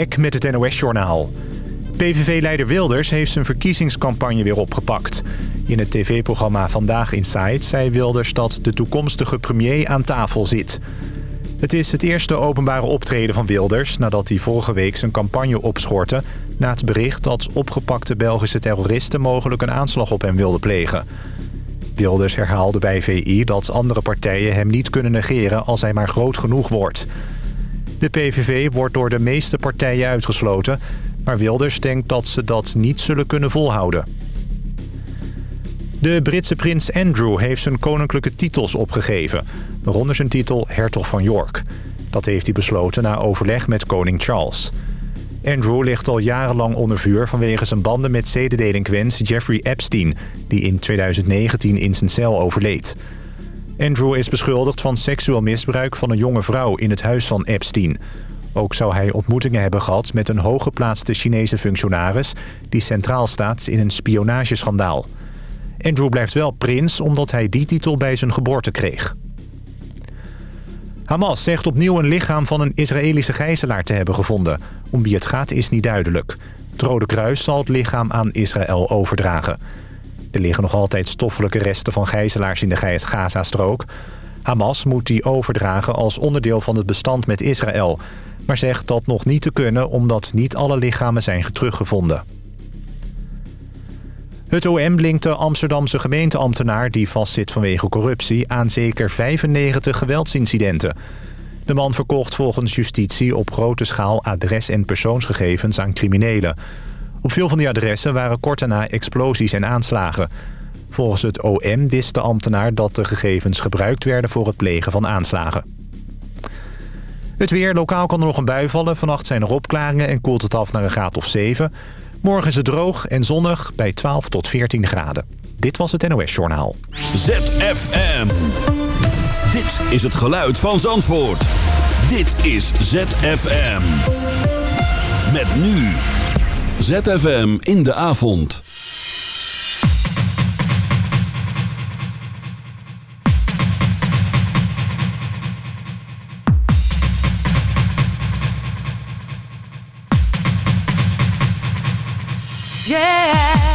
Eck met het NOS-journaal. PVV-leider Wilders heeft zijn verkiezingscampagne weer opgepakt. In het tv-programma Vandaag Inside zei Wilders dat de toekomstige premier aan tafel zit. Het is het eerste openbare optreden van Wilders... nadat hij vorige week zijn campagne opschortte... na het bericht dat opgepakte Belgische terroristen... mogelijk een aanslag op hem wilden plegen. Wilders herhaalde bij VI dat andere partijen hem niet kunnen negeren... als hij maar groot genoeg wordt... De PVV wordt door de meeste partijen uitgesloten... maar Wilders denkt dat ze dat niet zullen kunnen volhouden. De Britse prins Andrew heeft zijn koninklijke titels opgegeven... waaronder zijn titel Hertog van York. Dat heeft hij besloten na overleg met koning Charles. Andrew ligt al jarenlang onder vuur vanwege zijn banden met zedendelinquent Jeffrey Epstein... die in 2019 in zijn cel overleed... Andrew is beschuldigd van seksueel misbruik van een jonge vrouw in het huis van Epstein. Ook zou hij ontmoetingen hebben gehad met een hooggeplaatste Chinese functionaris... die centraal staat in een spionageschandaal. Andrew blijft wel prins omdat hij die titel bij zijn geboorte kreeg. Hamas zegt opnieuw een lichaam van een Israëlische gijzelaar te hebben gevonden. Om wie het gaat is niet duidelijk. Het Rode Kruis zal het lichaam aan Israël overdragen. Er liggen nog altijd stoffelijke resten van gijzelaars in de Gazastrook. Hamas moet die overdragen als onderdeel van het bestand met Israël... maar zegt dat nog niet te kunnen omdat niet alle lichamen zijn teruggevonden. Het OM linkt de Amsterdamse gemeenteambtenaar... die vastzit vanwege corruptie aan zeker 95 geweldsincidenten. De man verkocht volgens justitie op grote schaal adres- en persoonsgegevens aan criminelen... Op veel van die adressen waren kort daarna explosies en aanslagen. Volgens het OM wist de ambtenaar dat de gegevens gebruikt werden voor het plegen van aanslagen. Het weer. Lokaal kan er nog een bui vallen. Vannacht zijn er opklaringen en koelt het af naar een graad of 7. Morgen is het droog en zonnig bij 12 tot 14 graden. Dit was het NOS Journaal. ZFM. Dit is het geluid van Zandvoort. Dit is ZFM. Met nu... ZFM in de avond. Yeah.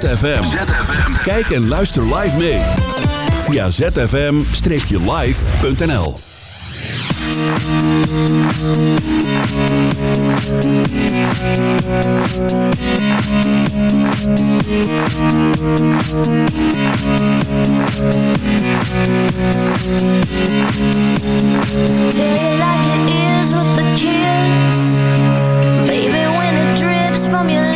ZFM. Kijk en luister live mee. Via zfm-live.nl Take like it is with the kiss Baby, when it drips from your lips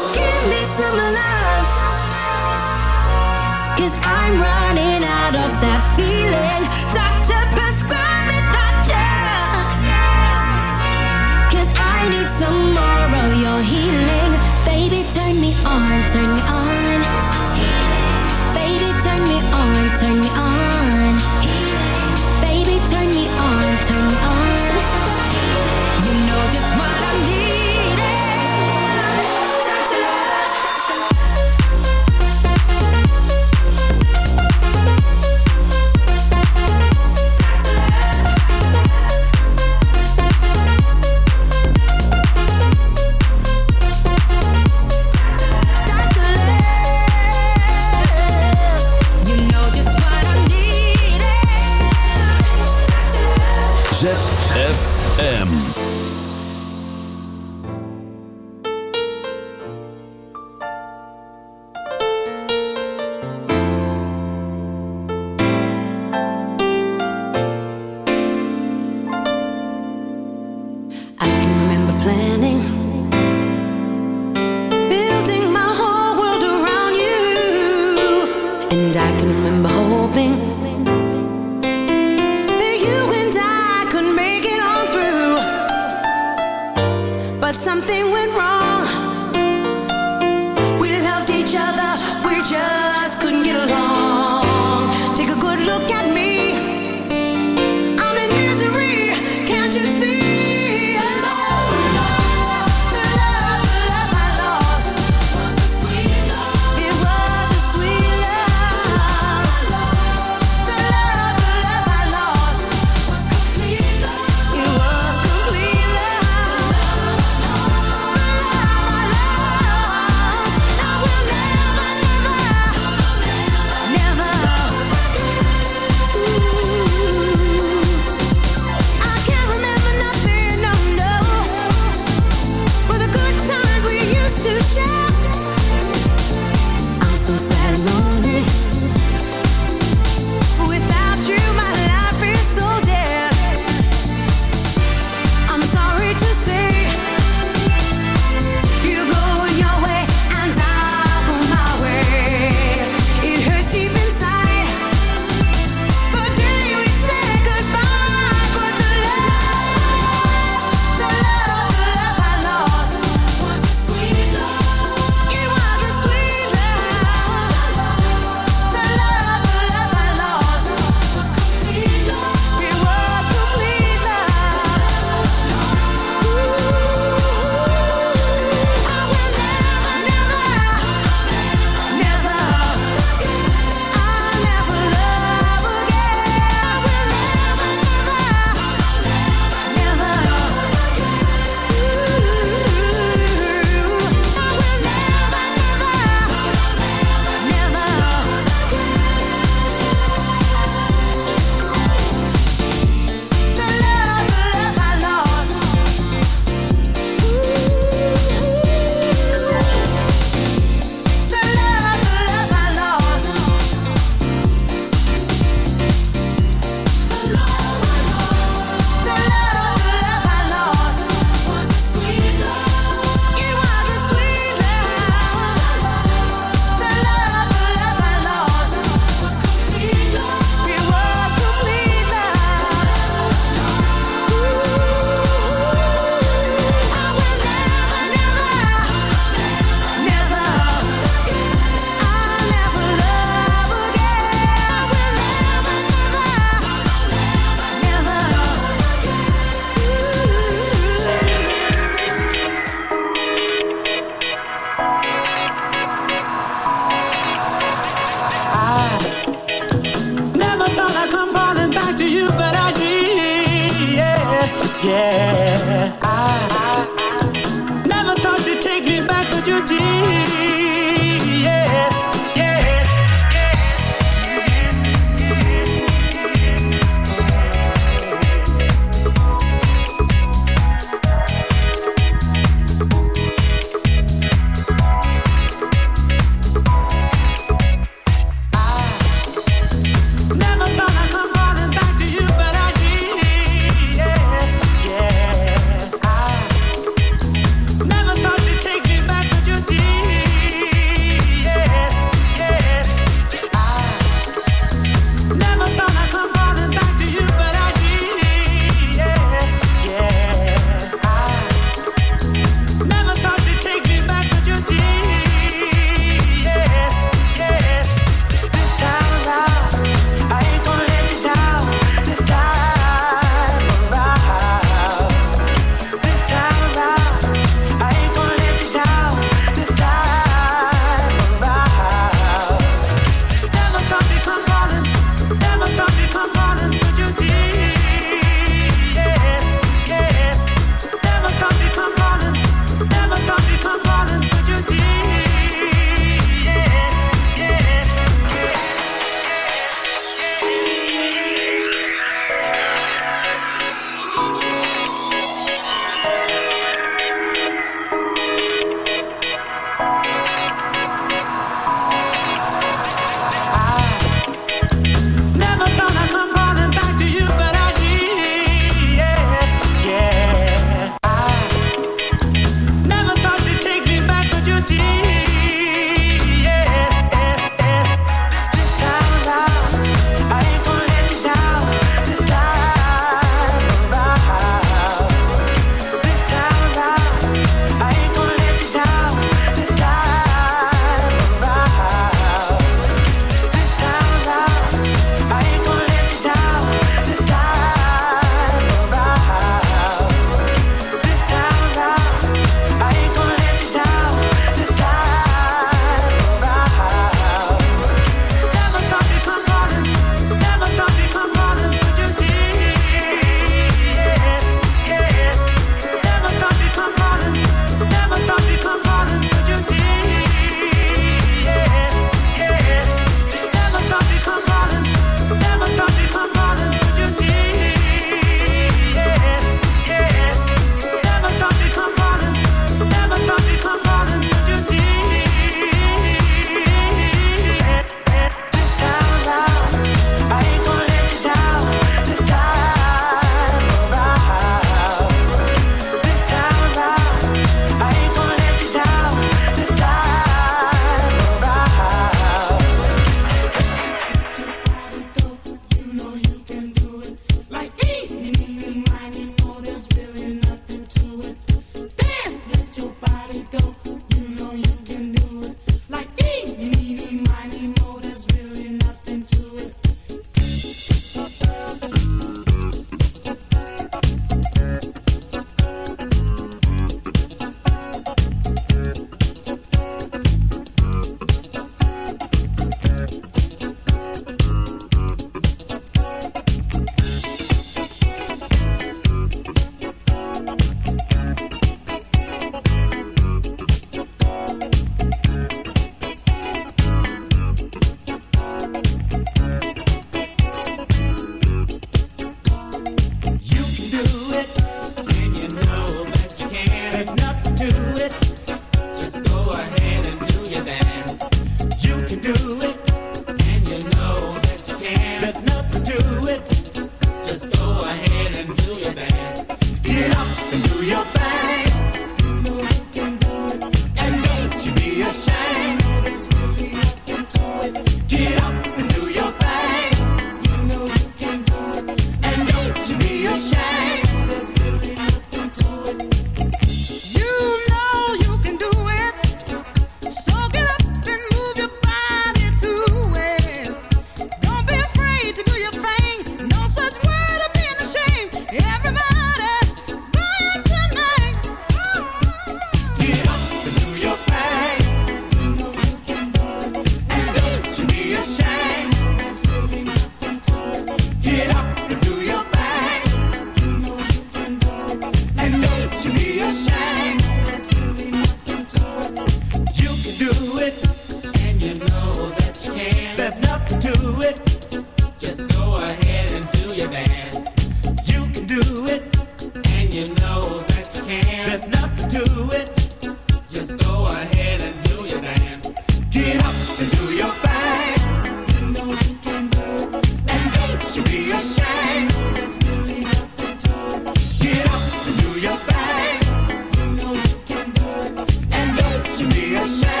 shine.